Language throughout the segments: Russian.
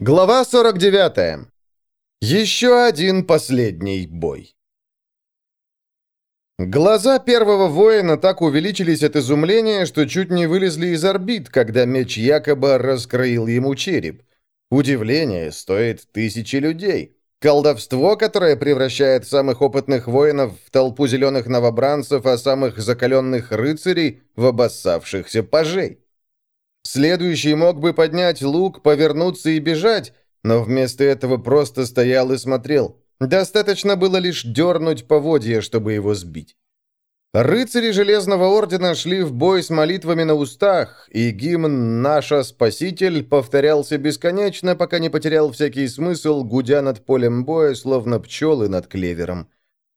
Глава 49. Еще один последний бой. Глаза первого воина так увеличились от изумления, что чуть не вылезли из орбит, когда меч якобы раскроил ему череп. Удивление стоит тысячи людей. Колдовство, которое превращает самых опытных воинов в толпу зеленых новобранцев, а самых закаленных рыцарей в обоссавшихся пажей. Следующий мог бы поднять лук, повернуться и бежать, но вместо этого просто стоял и смотрел. Достаточно было лишь дернуть поводья, чтобы его сбить. Рыцари Железного Ордена шли в бой с молитвами на устах, и гимн «Наша Спаситель» повторялся бесконечно, пока не потерял всякий смысл, гудя над полем боя, словно пчелы над клевером.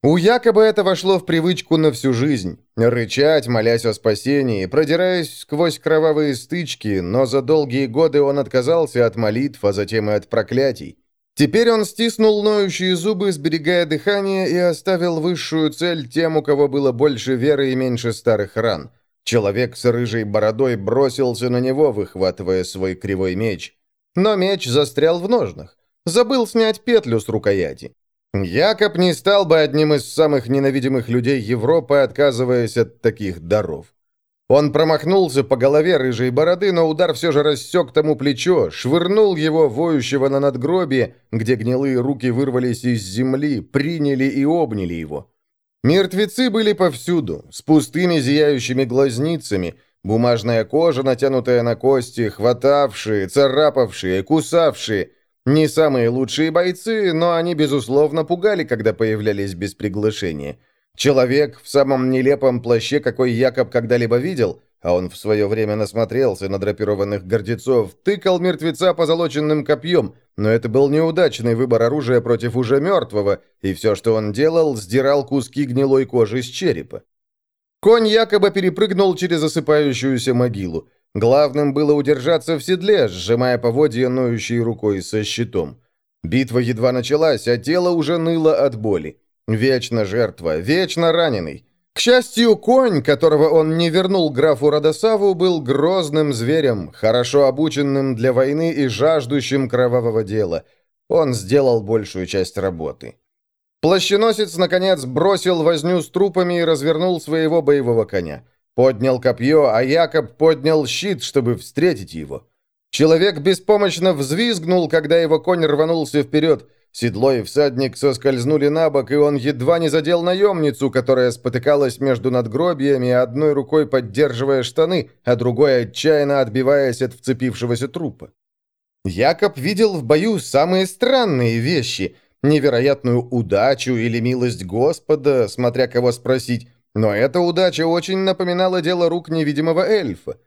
У якобы это вошло в привычку на всю жизнь. Рычать, молясь о спасении, продираясь сквозь кровавые стычки, но за долгие годы он отказался от молитв, а затем и от проклятий. Теперь он стиснул ноющие зубы, сберегая дыхание, и оставил высшую цель тем, у кого было больше веры и меньше старых ран. Человек с рыжей бородой бросился на него, выхватывая свой кривой меч. Но меч застрял в ножнах. Забыл снять петлю с рукояти. Якоб не стал бы одним из самых ненавидимых людей Европы, отказываясь от таких даров. Он промахнулся по голове рыжей бороды, но удар все же рассек тому плечо, швырнул его, воющего на надгробие, где гнилые руки вырвались из земли, приняли и обняли его. Мертвецы были повсюду, с пустыми зияющими глазницами, бумажная кожа, натянутая на кости, хватавшие, царапавшие, кусавшие – не самые лучшие бойцы, но они, безусловно, пугали, когда появлялись без приглашения. Человек в самом нелепом плаще, какой Якоб когда-либо видел, а он в свое время насмотрелся на драпированных гордецов, тыкал мертвеца позолоченным копьем, но это был неудачный выбор оружия против уже мертвого, и все, что он делал, сдирал куски гнилой кожи с черепа. Конь якобы перепрыгнул через осыпающуюся могилу. Главным было удержаться в седле, сжимая поводья ноющей рукой со щитом. Битва едва началась, а тело уже ныло от боли. Вечно жертва, вечно раненый. К счастью, конь, которого он не вернул графу Радосаву, был грозным зверем, хорошо обученным для войны и жаждущим кровавого дела. Он сделал большую часть работы. Плащеносец, наконец, бросил возню с трупами и развернул своего боевого коня. Поднял копье, а Якоб поднял щит, чтобы встретить его. Человек беспомощно взвизгнул, когда его конь рванулся вперед. Седло и всадник соскользнули на бок, и он едва не задел наемницу, которая спотыкалась между надгробиями, одной рукой поддерживая штаны, а другой отчаянно отбиваясь от вцепившегося трупа. Якоб видел в бою самые странные вещи, невероятную удачу или милость Господа, смотря кого спросить, но эта удача очень напоминала дело рук невидимого эльфа.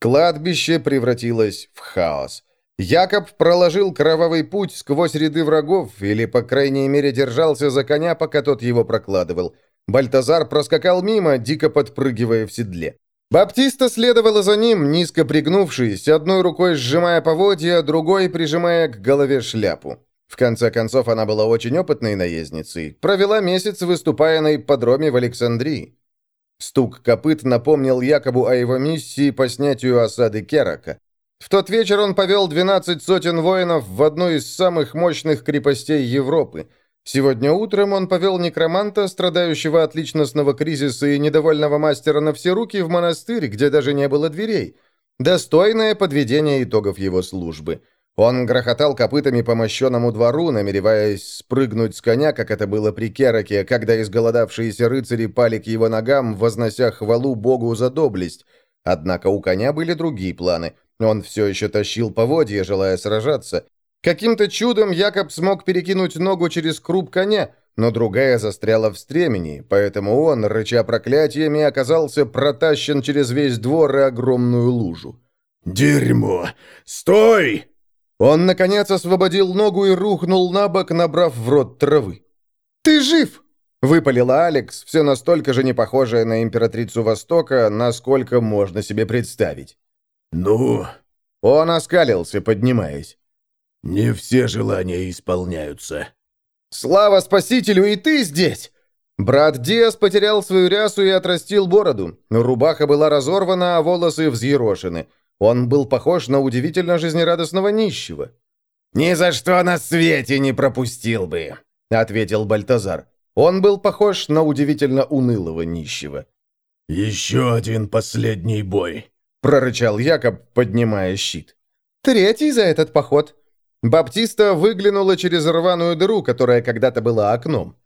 Кладбище превратилось в хаос. Якоб проложил кровавый путь сквозь ряды врагов, или, по крайней мере, держался за коня, пока тот его прокладывал. Бальтазар проскакал мимо, дико подпрыгивая в седле. Баптиста следовала за ним, низко пригнувшись, одной рукой сжимая поводья, другой прижимая к голове шляпу. В конце концов, она была очень опытной наездницей. Провела месяц, выступая на ипподроме в Александрии. Стук копыт напомнил Якобу о его миссии по снятию осады Керака. В тот вечер он повел 12 сотен воинов в одну из самых мощных крепостей Европы. Сегодня утром он повел некроманта, страдающего от личностного кризиса и недовольного мастера на все руки, в монастырь, где даже не было дверей. Достойное подведение итогов его службы – он грохотал копытами по мощенному двору, намереваясь спрыгнуть с коня, как это было при Кераке, когда изголодавшиеся рыцари пали к его ногам, вознося хвалу богу за доблесть. Однако у коня были другие планы. Он все еще тащил поводья, желая сражаться. Каким-то чудом Якоб смог перекинуть ногу через круп коня, но другая застряла в стремени, поэтому он, рыча проклятиями, оказался протащен через весь двор и огромную лужу. «Дерьмо! Стой!» Он, наконец, освободил ногу и рухнул на бок, набрав в рот травы. «Ты жив!» — выпалила Алекс, все настолько же не похожая на императрицу Востока, насколько можно себе представить. «Ну?» Он оскалился, поднимаясь. «Не все желания исполняются». «Слава Спасителю, и ты здесь!» Брат Диас потерял свою рясу и отрастил бороду. Рубаха была разорвана, а волосы взъерошены. Он был похож на удивительно жизнерадостного нищего. «Ни за что на свете не пропустил бы», — ответил Бальтазар. Он был похож на удивительно унылого нищего. «Еще один последний бой», — прорычал Якоб, поднимая щит. «Третий за этот поход». Баптиста выглянула через рваную дыру, которая когда-то была окном.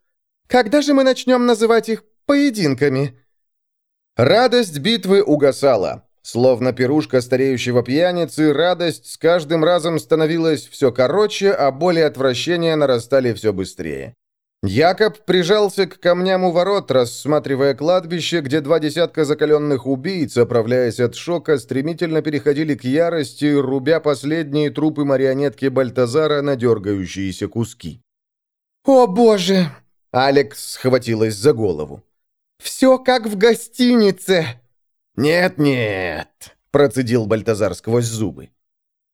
«Когда же мы начнем называть их поединками?» Радость битвы угасала. Словно пирушка стареющего пьяницы, радость с каждым разом становилась все короче, а боли отвращения нарастали все быстрее. Якоб прижался к камням у ворот, рассматривая кладбище, где два десятка закаленных убийц, оправляясь от шока, стремительно переходили к ярости, рубя последние трупы марионетки Бальтазара на дергающиеся куски. «О, боже!» — Алекс схватилась за голову. «Все как в гостинице!» «Нет-нет!» — процедил Бальтазар сквозь зубы.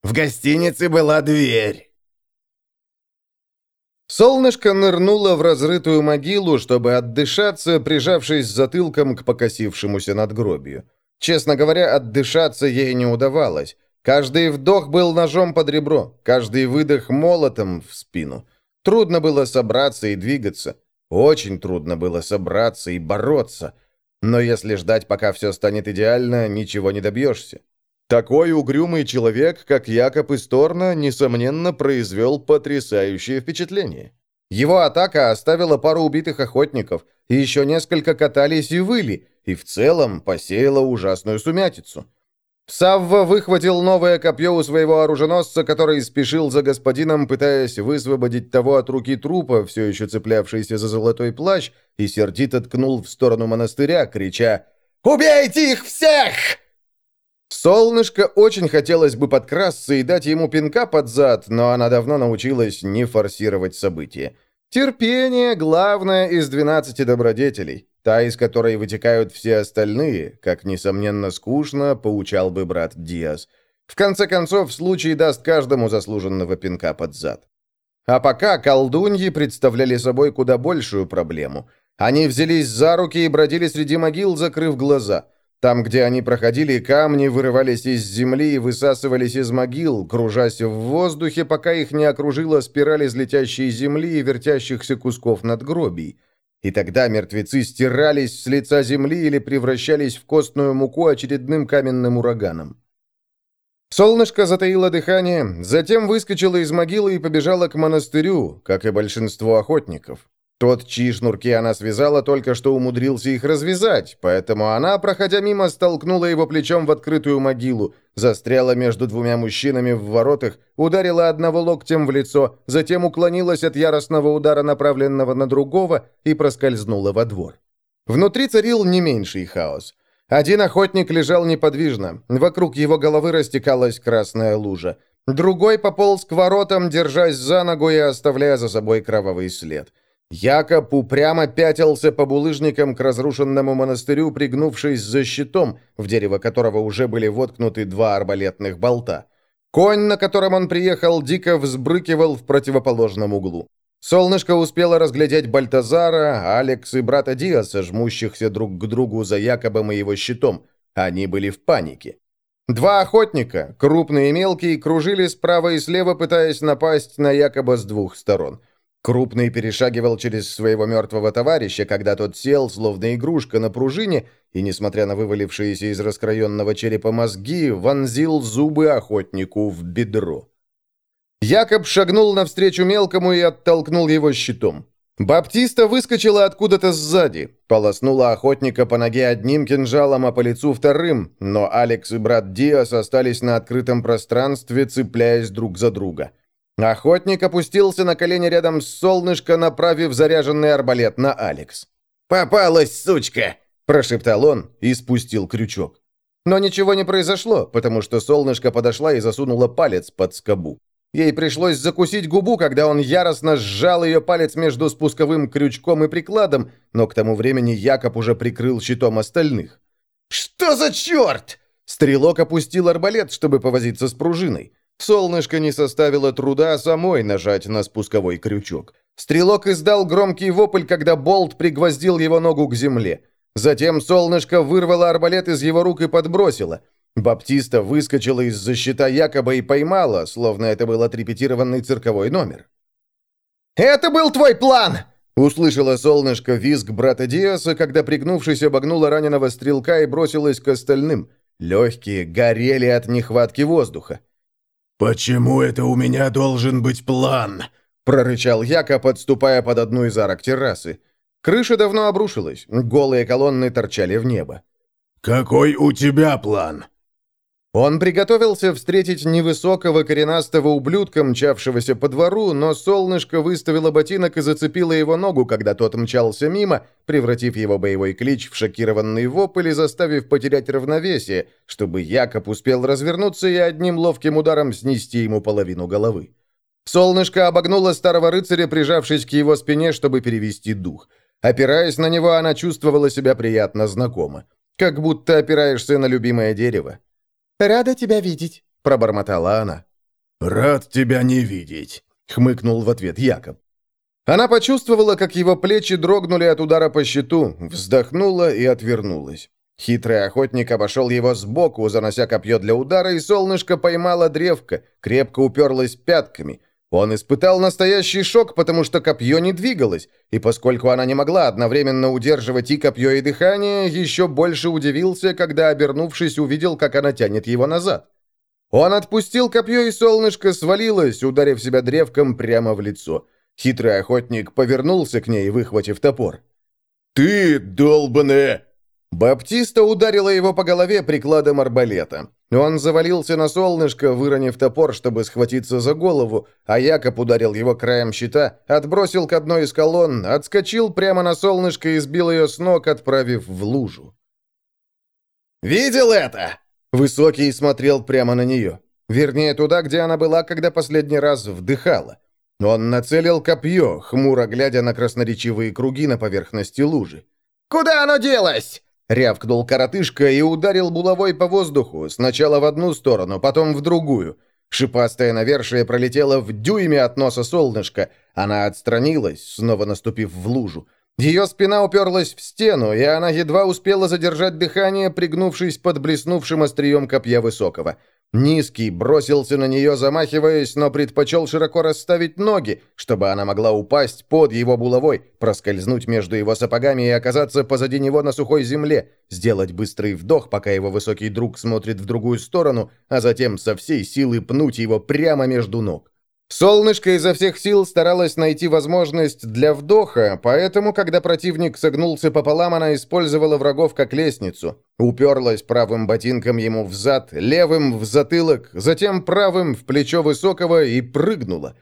«В гостинице была дверь!» Солнышко нырнуло в разрытую могилу, чтобы отдышаться, прижавшись затылком к покосившемуся надгробию. Честно говоря, отдышаться ей не удавалось. Каждый вдох был ножом под ребро, каждый выдох молотом в спину. Трудно было собраться и двигаться. Очень трудно было собраться и бороться. Но если ждать, пока все станет идеально, ничего не добьешься. Такой угрюмый человек, как Якоб Исторна, несомненно, произвел потрясающее впечатление. Его атака оставила пару убитых охотников, еще несколько катались и выли, и в целом посеяла ужасную сумятицу. Савва выхватил новое копье у своего оруженосца, который спешил за господином, пытаясь высвободить того от руки трупа, все еще цеплявшийся за золотой плащ, и сердито ткнул в сторону монастыря, крича «Убейте их всех!» Солнышко очень хотелось бы подкрасться и дать ему пинка под зад, но она давно научилась не форсировать события. Терпение – главное из 12 добродетелей, та, из которой вытекают все остальные, как, несомненно, скучно, поучал бы брат Диас. В конце концов, случай даст каждому заслуженного пинка под зад. А пока колдуньи представляли собой куда большую проблему. Они взялись за руки и бродили среди могил, закрыв глаза – там, где они проходили, камни вырывались из земли и высасывались из могил, кружась в воздухе, пока их не окружила спираль из летящей земли и вертящихся кусков надгробий. И тогда мертвецы стирались с лица земли или превращались в костную муку очередным каменным ураганом. Солнышко затаило дыхание, затем выскочило из могилы и побежало к монастырю, как и большинство охотников. Тот, чьи шнурки она связала, только что умудрился их развязать, поэтому она, проходя мимо, столкнула его плечом в открытую могилу, застряла между двумя мужчинами в воротах, ударила одного локтем в лицо, затем уклонилась от яростного удара, направленного на другого, и проскользнула во двор. Внутри царил не меньший хаос. Один охотник лежал неподвижно, вокруг его головы растекалась красная лужа. Другой пополз к воротам, держась за ногу и оставляя за собой кровавый след. Якоб упрямо пятился по булыжникам к разрушенному монастырю, пригнувшись за щитом, в дерево которого уже были воткнуты два арбалетных болта. Конь, на котором он приехал, дико взбрыкивал в противоположном углу. Солнышко успело разглядеть Бальтазара, Алекс и брата Диаса, жмущихся друг к другу за Якобом и его щитом. Они были в панике. Два охотника, крупные и мелкие, кружили справа и слева, пытаясь напасть на Якоба с двух сторон. Крупный перешагивал через своего мертвого товарища, когда тот сел, словно игрушка на пружине, и, несмотря на вывалившиеся из раскроенного черепа мозги, вонзил зубы охотнику в бедро. Якоб шагнул навстречу мелкому и оттолкнул его щитом. Баптиста выскочила откуда-то сзади, полоснула охотника по ноге одним кинжалом, а по лицу вторым, но Алекс и брат Диас остались на открытом пространстве, цепляясь друг за друга. Охотник опустился на колени рядом с солнышко, направив заряженный арбалет на Алекс. «Попалась, сучка!» – прошептал он и спустил крючок. Но ничего не произошло, потому что солнышко подошла и засунула палец под скобу. Ей пришлось закусить губу, когда он яростно сжал ее палец между спусковым крючком и прикладом, но к тому времени Якоб уже прикрыл щитом остальных. «Что за черт?» Стрелок опустил арбалет, чтобы повозиться с пружиной. Солнышко не составило труда самой нажать на спусковой крючок. Стрелок издал громкий вопль, когда болт пригвоздил его ногу к земле. Затем солнышко вырвало арбалет из его рук и подбросило. Баптиста выскочила из-за щита якобы и поймала, словно это был отрепетированный цирковой номер. «Это был твой план!» Услышала солнышко визг брата Диаса, когда, пригнувшись, обогнула раненого стрелка и бросилась к остальным. Легкие горели от нехватки воздуха. «Почему это у меня должен быть план?» прорычал Яка, подступая под одну из арок террасы. Крыша давно обрушилась, голые колонны торчали в небо. «Какой у тебя план?» Он приготовился встретить невысокого коренастого ублюдка, мчавшегося по двору, но солнышко выставило ботинок и зацепило его ногу, когда тот мчался мимо, превратив его боевой клич в шокированный вопль и заставив потерять равновесие, чтобы Якоб успел развернуться и одним ловким ударом снести ему половину головы. Солнышко обогнуло старого рыцаря, прижавшись к его спине, чтобы перевести дух. Опираясь на него, она чувствовала себя приятно знакомо. Как будто опираешься на любимое дерево. «Рада тебя видеть», — пробормотала она. «Рад тебя не видеть», — хмыкнул в ответ Якоб. Она почувствовала, как его плечи дрогнули от удара по щиту, вздохнула и отвернулась. Хитрый охотник обошел его сбоку, занося копье для удара, и солнышко поймало древко, крепко уперлось пятками. Он испытал настоящий шок, потому что копье не двигалось, и поскольку она не могла одновременно удерживать и копье, и дыхание, еще больше удивился, когда, обернувшись, увидел, как она тянет его назад. Он отпустил копье, и солнышко свалилось, ударив себя древком прямо в лицо. Хитрый охотник повернулся к ней, выхватив топор. «Ты, долбаная!» Баптиста ударила его по голове прикладом арбалета. Он завалился на солнышко, выронив топор, чтобы схватиться за голову, а Якоб ударил его краем щита, отбросил к одной из колонн, отскочил прямо на солнышко и сбил ее с ног, отправив в лужу. «Видел это?» Высокий смотрел прямо на нее. Вернее, туда, где она была, когда последний раз вдыхала. Он нацелил копье, хмуро глядя на красноречивые круги на поверхности лужи. «Куда оно делось?» Рявкнул коротышка и ударил булавой по воздуху, сначала в одну сторону, потом в другую. Шипастое навершие пролетело в дюйме от носа солнышка. Она отстранилась, снова наступив в лужу. Ее спина уперлась в стену, и она едва успела задержать дыхание, пригнувшись под блеснувшим острием копья высокого. Низкий бросился на нее, замахиваясь, но предпочел широко расставить ноги, чтобы она могла упасть под его булавой, проскользнуть между его сапогами и оказаться позади него на сухой земле, сделать быстрый вдох, пока его высокий друг смотрит в другую сторону, а затем со всей силы пнуть его прямо между ног. Солнышко изо всех сил старалось найти возможность для вдоха, поэтому, когда противник согнулся пополам, она использовала врагов как лестницу. Уперлась правым ботинком ему в зад, левым в затылок, затем правым в плечо высокого и прыгнула.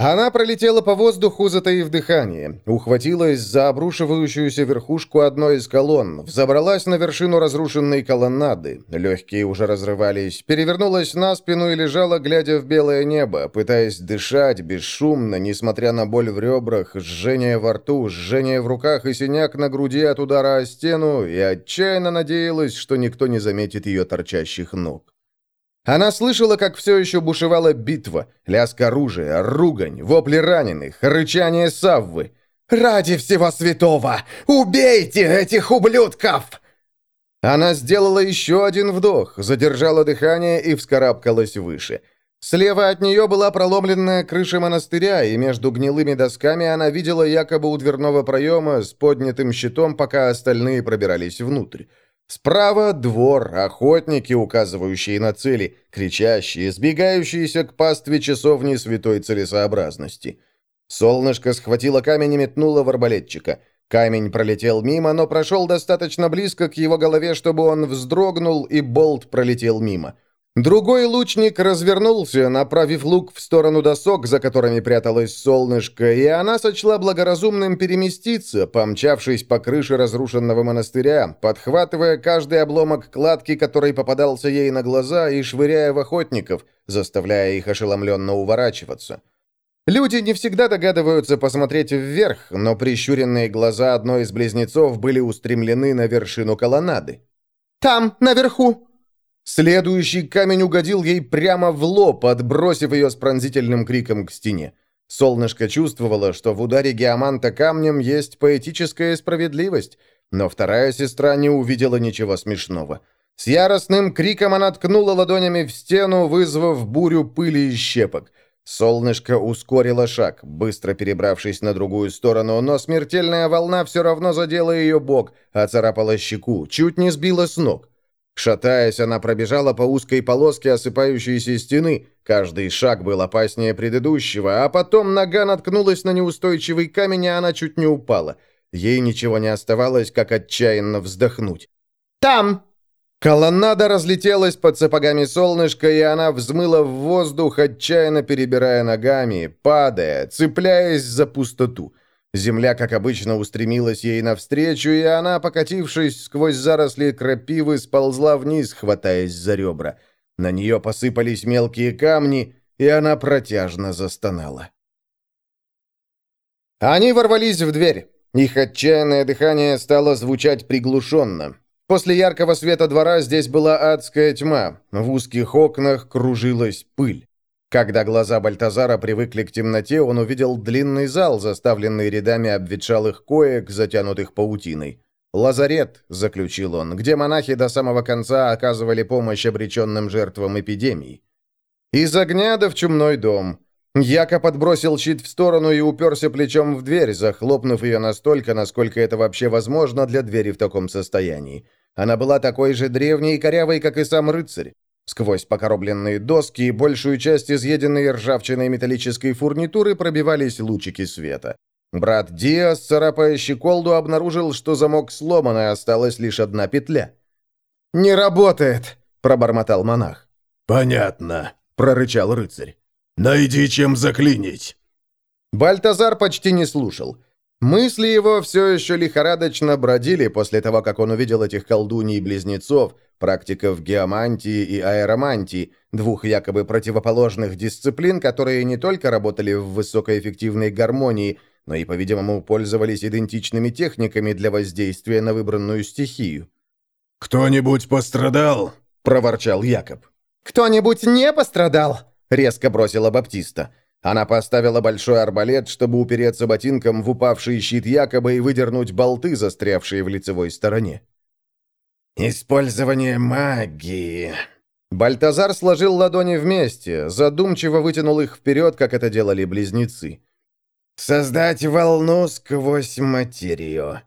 Она пролетела по воздуху, затаив дыхание, ухватилась за обрушивающуюся верхушку одной из колонн, взобралась на вершину разрушенной колоннады, легкие уже разрывались, перевернулась на спину и лежала, глядя в белое небо, пытаясь дышать бесшумно, несмотря на боль в ребрах, жжение во рту, жжение в руках и синяк на груди от удара о стену, и отчаянно надеялась, что никто не заметит ее торчащих ног. Она слышала, как все еще бушевала битва, лязг оружия, ругань, вопли раненых, рычание Саввы. «Ради всего святого! Убейте этих ублюдков!» Она сделала еще один вдох, задержала дыхание и вскарабкалась выше. Слева от нее была проломленная крыша монастыря, и между гнилыми досками она видела якобы у дверного проема с поднятым щитом, пока остальные пробирались внутрь. Справа двор, охотники, указывающие на цели, кричащие, сбегающиеся к пастве часовни святой целесообразности. Солнышко схватило камень и метнуло в арбалетчика. Камень пролетел мимо, но прошел достаточно близко к его голове, чтобы он вздрогнул, и болт пролетел мимо. Другой лучник развернулся, направив лук в сторону досок, за которыми пряталось солнышко, и она сочла благоразумным переместиться, помчавшись по крыше разрушенного монастыря, подхватывая каждый обломок кладки, который попадался ей на глаза, и швыряя в охотников, заставляя их ошеломленно уворачиваться. Люди не всегда догадываются посмотреть вверх, но прищуренные глаза одной из близнецов были устремлены на вершину колоннады. «Там, наверху!» Следующий камень угодил ей прямо в лоб, отбросив ее с пронзительным криком к стене. Солнышко чувствовало, что в ударе геоманта камнем есть поэтическая справедливость, но вторая сестра не увидела ничего смешного. С яростным криком она ткнула ладонями в стену, вызвав бурю пыли и щепок. Солнышко ускорило шаг, быстро перебравшись на другую сторону, но смертельная волна все равно задела ее бок, оцарапала щеку, чуть не сбила с ног. Шатаясь, она пробежала по узкой полоске осыпающейся стены. Каждый шаг был опаснее предыдущего, а потом нога наткнулась на неустойчивый камень, и она чуть не упала. Ей ничего не оставалось, как отчаянно вздохнуть. «Там!» Колоннада разлетелась под сапогами солнышка, и она взмыла в воздух, отчаянно перебирая ногами, падая, цепляясь за пустоту. Земля, как обычно, устремилась ей навстречу, и она, покатившись сквозь заросли крапивы, сползла вниз, хватаясь за ребра. На нее посыпались мелкие камни, и она протяжно застонала. Они ворвались в дверь. Их отчаянное дыхание стало звучать приглушенно. После яркого света двора здесь была адская тьма. В узких окнах кружилась пыль. Когда глаза Бальтазара привыкли к темноте, он увидел длинный зал, заставленный рядами обветшалых коек, затянутых паутиной. «Лазарет», — заключил он, где монахи до самого конца оказывали помощь обреченным жертвам эпидемии. Из огня да в чумной дом. Яко подбросил щит в сторону и уперся плечом в дверь, захлопнув ее настолько, насколько это вообще возможно для двери в таком состоянии. Она была такой же древней и корявой, как и сам рыцарь. Сквозь покоробленные доски и большую часть изъеденной ржавчиной металлической фурнитуры пробивались лучики света. Брат Диас, царапая щеколду, обнаружил, что замок сломан, и осталась лишь одна петля. «Не работает!» – пробормотал монах. «Понятно», – прорычал рыцарь. «Найди чем заклинить». Бальтазар почти не слушал. Мысли его все еще лихорадочно бродили после того, как он увидел этих колдуний-близнецов, практиков геомантии и аэромантии, двух якобы противоположных дисциплин, которые не только работали в высокоэффективной гармонии, но и, по-видимому, пользовались идентичными техниками для воздействия на выбранную стихию. «Кто-нибудь пострадал?» – проворчал Якоб. «Кто-нибудь не пострадал?» – резко бросила Баптиста. Она поставила большой арбалет, чтобы упереться ботинком в упавший щит якобы и выдернуть болты, застрявшие в лицевой стороне. «Использование магии...» Бальтазар сложил ладони вместе, задумчиво вытянул их вперед, как это делали близнецы. «Создать волну сквозь материю».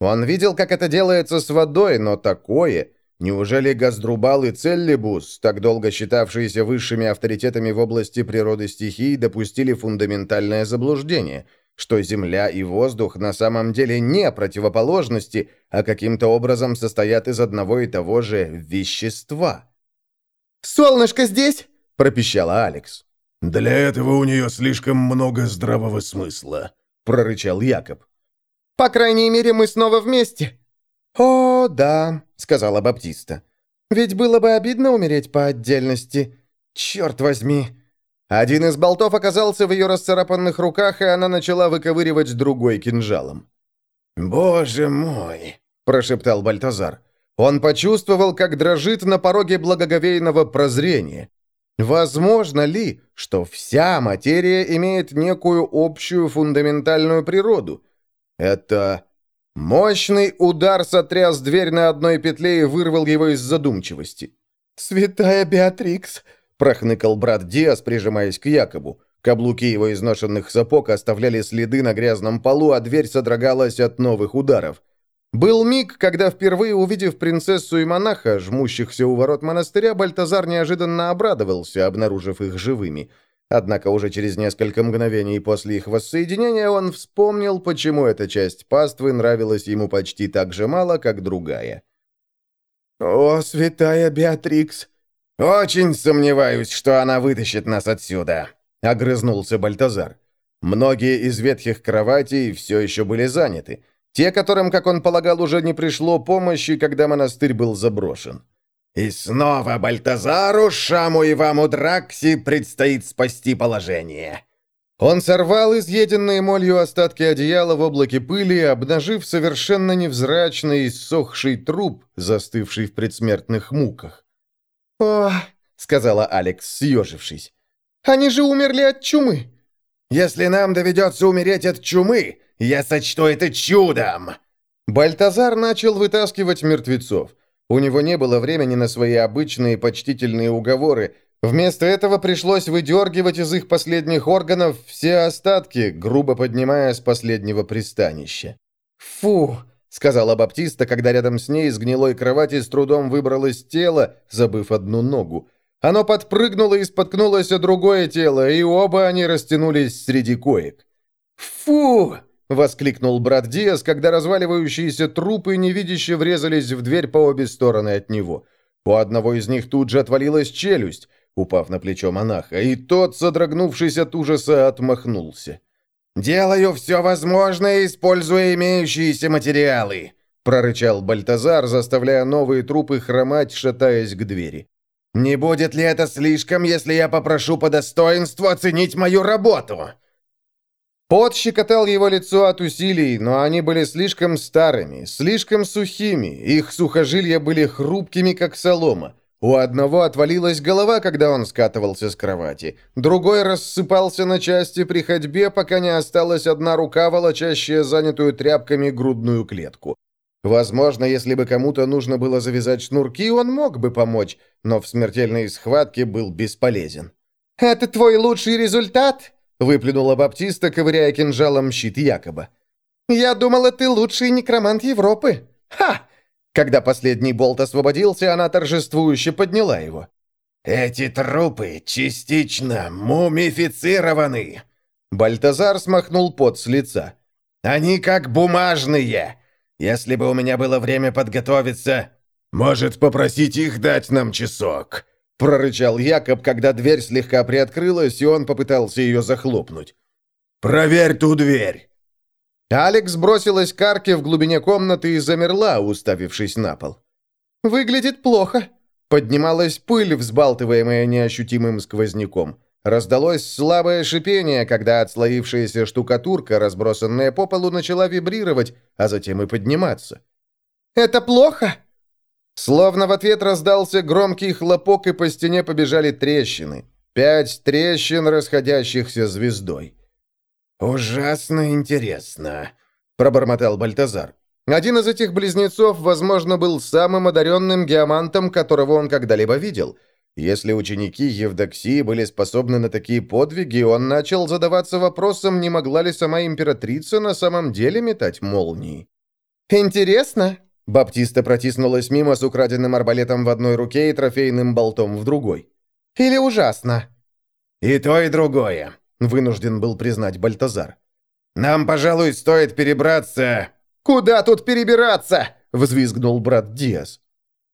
Он видел, как это делается с водой, но такое... Неужели Газдрубал и Целлибус, так долго считавшиеся высшими авторитетами в области природы стихий, допустили фундаментальное заблуждение, что Земля и воздух на самом деле не противоположности, а каким-то образом состоят из одного и того же вещества? «Солнышко здесь?» – пропищала Алекс. «Для этого у нее слишком много здравого смысла», – прорычал Якоб. «По крайней мере, мы снова вместе». «О, да», — сказала Баптиста. «Ведь было бы обидно умереть по отдельности. Черт возьми!» Один из болтов оказался в ее расцарапанных руках, и она начала выковыривать другой кинжалом. «Боже мой!» – прошептал Бальтазар. Он почувствовал, как дрожит на пороге благоговейного прозрения. Возможно ли, что вся материя имеет некую общую фундаментальную природу? Это Мощный удар сотряс дверь на одной петле и вырвал его из задумчивости. «Святая Беатрикс!» – прохныкал брат Диас, прижимаясь к Якобу. Каблуки его изношенных сапог оставляли следы на грязном полу, а дверь содрогалась от новых ударов. Был миг, когда, впервые увидев принцессу и монаха, жмущихся у ворот монастыря, Бальтазар неожиданно обрадовался, обнаружив их живыми – Однако уже через несколько мгновений после их воссоединения он вспомнил, почему эта часть паствы нравилась ему почти так же мало, как другая. «О, святая Беатрикс!» «Очень сомневаюсь, что она вытащит нас отсюда», — огрызнулся Бальтазар. Многие из ветхих кроватей все еще были заняты. Те, которым, как он полагал, уже не пришло помощи, когда монастырь был заброшен. И снова Бальтазару, Шаму и Ваму Дракси предстоит спасти положение. Он сорвал изъеденные молью остатки одеяла в облаке пыли, обнажив совершенно невзрачный, иссохший труп, застывший в предсмертных муках. «О!» — сказала Алекс, съежившись. «Они же умерли от чумы!» «Если нам доведется умереть от чумы, я сочту это чудом!» Бальтазар начал вытаскивать мертвецов. У него не было времени на свои обычные почтительные уговоры. Вместо этого пришлось выдергивать из их последних органов все остатки, грубо поднимая с последнего пристанища. «Фу!» — сказала Баптиста, когда рядом с ней с гнилой кровати с трудом выбралось тело, забыв одну ногу. Оно подпрыгнуло и споткнулось о другое тело, и оба они растянулись среди коек. «Фу!» — воскликнул брат Диас, когда разваливающиеся трупы невидяще врезались в дверь по обе стороны от него. У одного из них тут же отвалилась челюсть, упав на плечо монаха, и тот, содрогнувшись от ужаса, отмахнулся. «Делаю все возможное, используя имеющиеся материалы», — прорычал Бальтазар, заставляя новые трупы хромать, шатаясь к двери. «Не будет ли это слишком, если я попрошу по достоинству оценить мою работу?» Пот щекотал его лицо от усилий, но они были слишком старыми, слишком сухими, их сухожилия были хрупкими, как солома. У одного отвалилась голова, когда он скатывался с кровати. Другой рассыпался на части при ходьбе, пока не осталась одна рука, волочащая занятую тряпками грудную клетку. Возможно, если бы кому-то нужно было завязать шнурки, он мог бы помочь, но в смертельной схватке был бесполезен. «Это твой лучший результат?» — выплюнула Баптиста, ковыряя кинжалом щит Якоба. «Я думала, ты лучший некромант Европы. Ха! Когда последний болт освободился, она торжествующе подняла его. «Эти трупы частично мумифицированы!» Бальтазар смахнул пот с лица. «Они как бумажные! Если бы у меня было время подготовиться...» «Может, попросить их дать нам часок?» Прорычал Якоб, когда дверь слегка приоткрылась, и он попытался ее захлопнуть. «Проверь ту дверь!» Алекс бросилась к арке в глубине комнаты и замерла, уставившись на пол. «Выглядит плохо». Поднималась пыль, взбалтываемая неощутимым сквозняком. Раздалось слабое шипение, когда отслоившаяся штукатурка, разбросанная по полу, начала вибрировать, а затем и подниматься. «Это плохо?» Словно в ответ раздался громкий хлопок, и по стене побежали трещины. Пять трещин, расходящихся звездой. «Ужасно интересно», — пробормотал Бальтазар. Один из этих близнецов, возможно, был самым одаренным геомантом, которого он когда-либо видел. Если ученики Евдоксии были способны на такие подвиги, он начал задаваться вопросом, не могла ли сама императрица на самом деле метать молнии. «Интересно», — Баптиста протиснулась мимо с украденным арбалетом в одной руке и трофейным болтом в другой. «Или ужасно?» «И то, и другое», вынужден был признать Бальтазар. «Нам, пожалуй, стоит перебраться...» «Куда тут перебираться?» — взвизгнул брат Диас.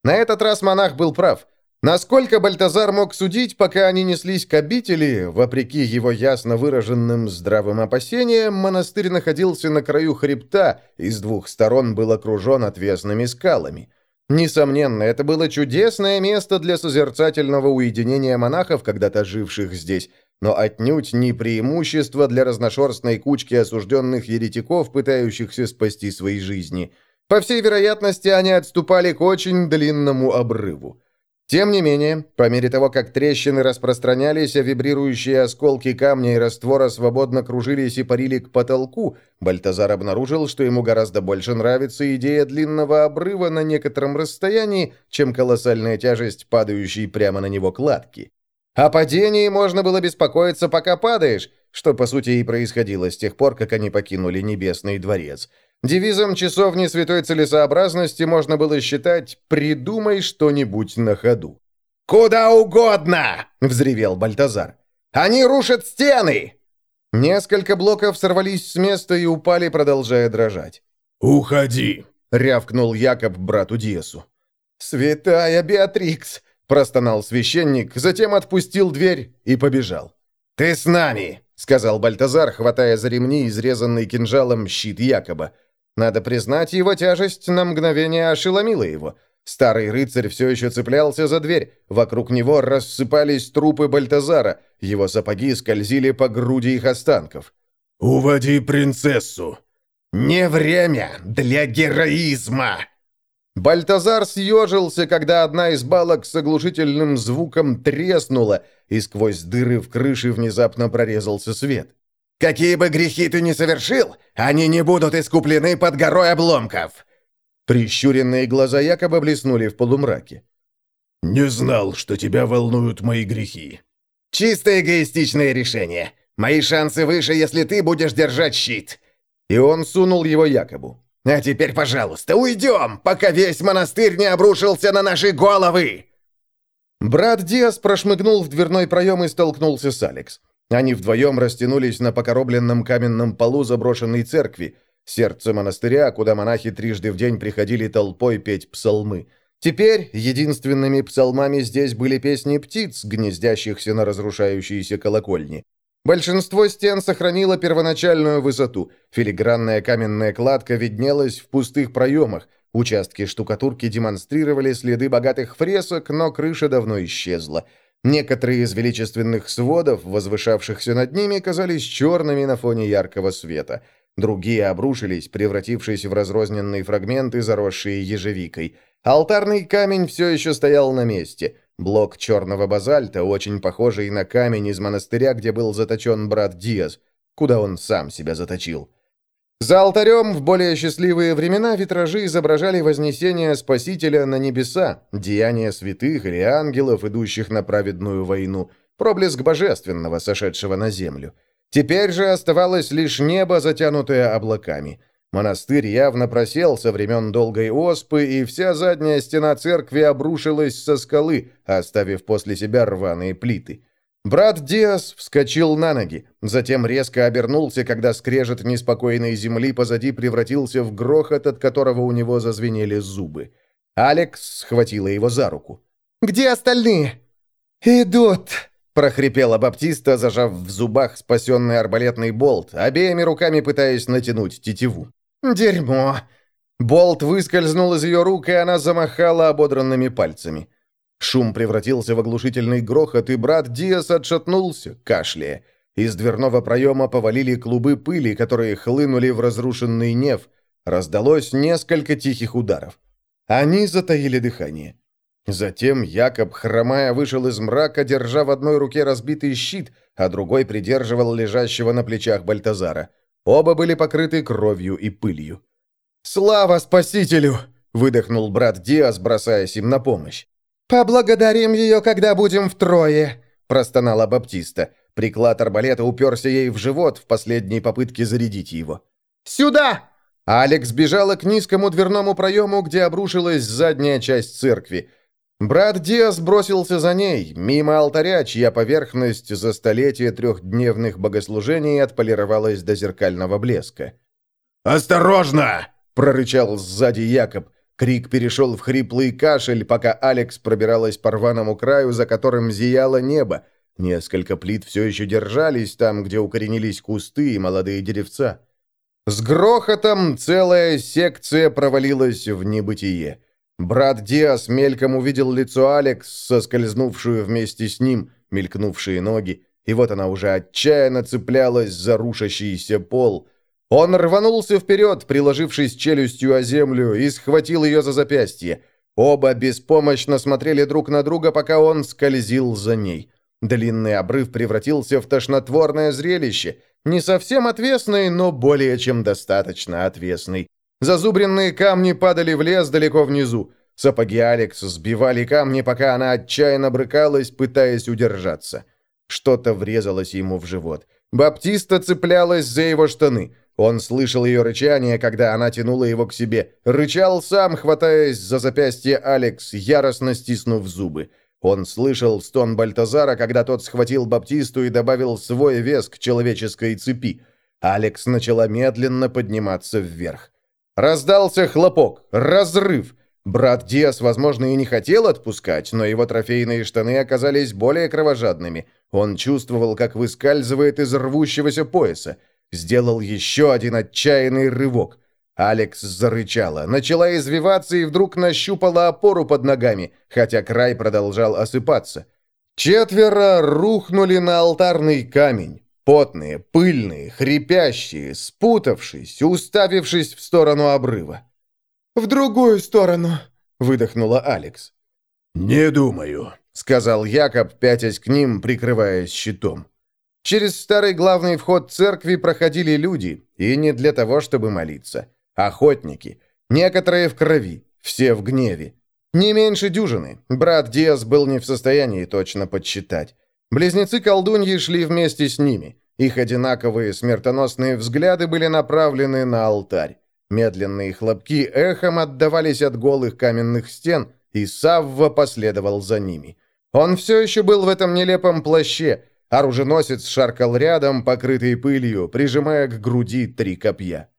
На этот раз монах был прав. Насколько Бальтазар мог судить, пока они неслись к обители, вопреки его ясно выраженным здравым опасениям, монастырь находился на краю хребта и с двух сторон был окружен отвесными скалами. Несомненно, это было чудесное место для созерцательного уединения монахов, когда-то живших здесь, но отнюдь не преимущество для разношерстной кучки осужденных еретиков, пытающихся спасти свои жизни. По всей вероятности, они отступали к очень длинному обрыву. Тем не менее, по мере того, как трещины распространялись, а вибрирующие осколки камня и раствора свободно кружились и парили к потолку, Бальтазар обнаружил, что ему гораздо больше нравится идея длинного обрыва на некотором расстоянии, чем колоссальная тяжесть падающей прямо на него кладки. О падении можно было беспокоиться, пока падаешь, что, по сути, и происходило с тех пор, как они покинули Небесный дворец. Девизом часовни святой целесообразности можно было считать «придумай что-нибудь на ходу». «Куда угодно!» — взревел Бальтазар. «Они рушат стены!» Несколько блоков сорвались с места и упали, продолжая дрожать. «Уходи!» — рявкнул Якоб брату Диесу. «Святая Беатрикс!» простонал священник, затем отпустил дверь и побежал. «Ты с нами!» — сказал Бальтазар, хватая за ремни, изрезанный кинжалом щит Якоба. Надо признать, его тяжесть на мгновение ошеломила его. Старый рыцарь все еще цеплялся за дверь. Вокруг него рассыпались трупы Бальтазара. Его сапоги скользили по груди их останков. «Уводи принцессу!» «Не время для героизма!» Бальтазар съежился, когда одна из балок с оглушительным звуком треснула, и сквозь дыры в крыше внезапно прорезался свет. «Какие бы грехи ты ни совершил, они не будут искуплены под горой обломков!» Прищуренные глаза якобы блеснули в полумраке. «Не знал, что тебя волнуют мои грехи». «Чисто эгоистичное решение. Мои шансы выше, если ты будешь держать щит». И он сунул его Якобу. «А теперь, пожалуйста, уйдем, пока весь монастырь не обрушился на наши головы!» Брат Диас прошмыгнул в дверной проем и столкнулся с Алекс. Они вдвоем растянулись на покоробленном каменном полу заброшенной церкви, сердце монастыря, куда монахи трижды в день приходили толпой петь псалмы. Теперь единственными псалмами здесь были песни птиц, гнездящихся на разрушающейся колокольне. Большинство стен сохранило первоначальную высоту. Филигранная каменная кладка виднелась в пустых проемах. Участки штукатурки демонстрировали следы богатых фресок, но крыша давно исчезла. Некоторые из величественных сводов, возвышавшихся над ними, казались черными на фоне яркого света. Другие обрушились, превратившись в разрозненные фрагменты, заросшие ежевикой. Алтарный камень все еще стоял на месте. Блок черного базальта, очень похожий на камень из монастыря, где был заточен брат Диас, куда он сам себя заточил. За алтарем в более счастливые времена витражи изображали вознесение Спасителя на небеса, деяния святых или ангелов, идущих на праведную войну, проблеск божественного, сошедшего на землю. Теперь же оставалось лишь небо, затянутое облаками – Монастырь явно просел со времен долгой оспы, и вся задняя стена церкви обрушилась со скалы, оставив после себя рваные плиты. Брат Диас вскочил на ноги, затем резко обернулся, когда скрежет неспокойной земли позади превратился в грохот, от которого у него зазвенели зубы. Алекс схватила его за руку. «Где остальные?» «Идут!» — прохрипела Баптиста, зажав в зубах спасенный арбалетный болт, обеими руками пытаясь натянуть тетиву. «Дерьмо!» Болт выскользнул из ее рук, и она замахала ободранными пальцами. Шум превратился в оглушительный грохот, и брат Диас отшатнулся, кашляя. Из дверного проема повалили клубы пыли, которые хлынули в разрушенный неф. Раздалось несколько тихих ударов. Они затаили дыхание. Затем Якоб, хромая, вышел из мрака, держа в одной руке разбитый щит, а другой придерживал лежащего на плечах Бальтазара. Оба были покрыты кровью и пылью. «Слава Спасителю!» — выдохнул брат Диас, бросаясь им на помощь. «Поблагодарим ее, когда будем втрое!» — простонала Баптиста. Приклад арбалета уперся ей в живот в последней попытке зарядить его. «Сюда!» Алекс бежала к низкому дверному проему, где обрушилась задняя часть церкви. Брат Диас бросился за ней, мимо алтаря, чья поверхность за столетие трехдневных богослужений отполировалась до зеркального блеска. «Осторожно!» — прорычал сзади Якоб. Крик перешел в хриплый кашель, пока Алекс пробиралась по рваному краю, за которым зияло небо. Несколько плит все еще держались там, где укоренились кусты и молодые деревца. С грохотом целая секция провалилась в небытие. Брат Диас мельком увидел лицо Алекс, соскользнувшую вместе с ним, мелькнувшие ноги, и вот она уже отчаянно цеплялась за рушащийся пол. Он рванулся вперед, приложившись челюстью о землю, и схватил ее за запястье. Оба беспомощно смотрели друг на друга, пока он скользил за ней. Длинный обрыв превратился в тошнотворное зрелище, не совсем отвесный, но более чем достаточно отвесный. Зазубренные камни падали в лес далеко внизу. Сапоги Алекс сбивали камни, пока она отчаянно брыкалась, пытаясь удержаться. Что-то врезалось ему в живот. Баптиста цеплялась за его штаны. Он слышал ее рычание, когда она тянула его к себе. Рычал сам, хватаясь за запястье Алекс, яростно стиснув зубы. Он слышал стон Бальтазара, когда тот схватил Баптисту и добавил свой вес к человеческой цепи. Алекс начала медленно подниматься вверх. Раздался хлопок, разрыв. Брат Диас, возможно, и не хотел отпускать, но его трофейные штаны оказались более кровожадными. Он чувствовал, как выскальзывает из рвущегося пояса. Сделал еще один отчаянный рывок. Алекс зарычала, начала извиваться и вдруг нащупала опору под ногами, хотя край продолжал осыпаться. Четверо рухнули на алтарный камень. Потные, пыльные, хрипящие, спутавшись, уставившись в сторону обрыва. «В другую сторону», — выдохнула Алекс. «Не думаю», — сказал Якоб, пятясь к ним, прикрываясь щитом. Через старый главный вход церкви проходили люди, и не для того, чтобы молиться. Охотники. Некоторые в крови, все в гневе. Не меньше дюжины. Брат Диас был не в состоянии точно подсчитать. Близнецы-колдуньи шли вместе с ними. Их одинаковые смертоносные взгляды были направлены на алтарь. Медленные хлопки эхом отдавались от голых каменных стен, и Савва последовал за ними. Он все еще был в этом нелепом плаще. Оруженосец шаркал рядом, покрытый пылью, прижимая к груди три копья.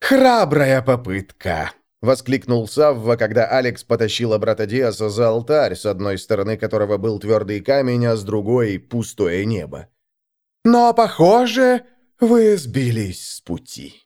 «Храбрая попытка!» — воскликнул Савва, когда Алекс потащила брата Диаса за алтарь, с одной стороны которого был твердый камень, а с другой — пустое небо. «Но, похоже, вы сбились с пути».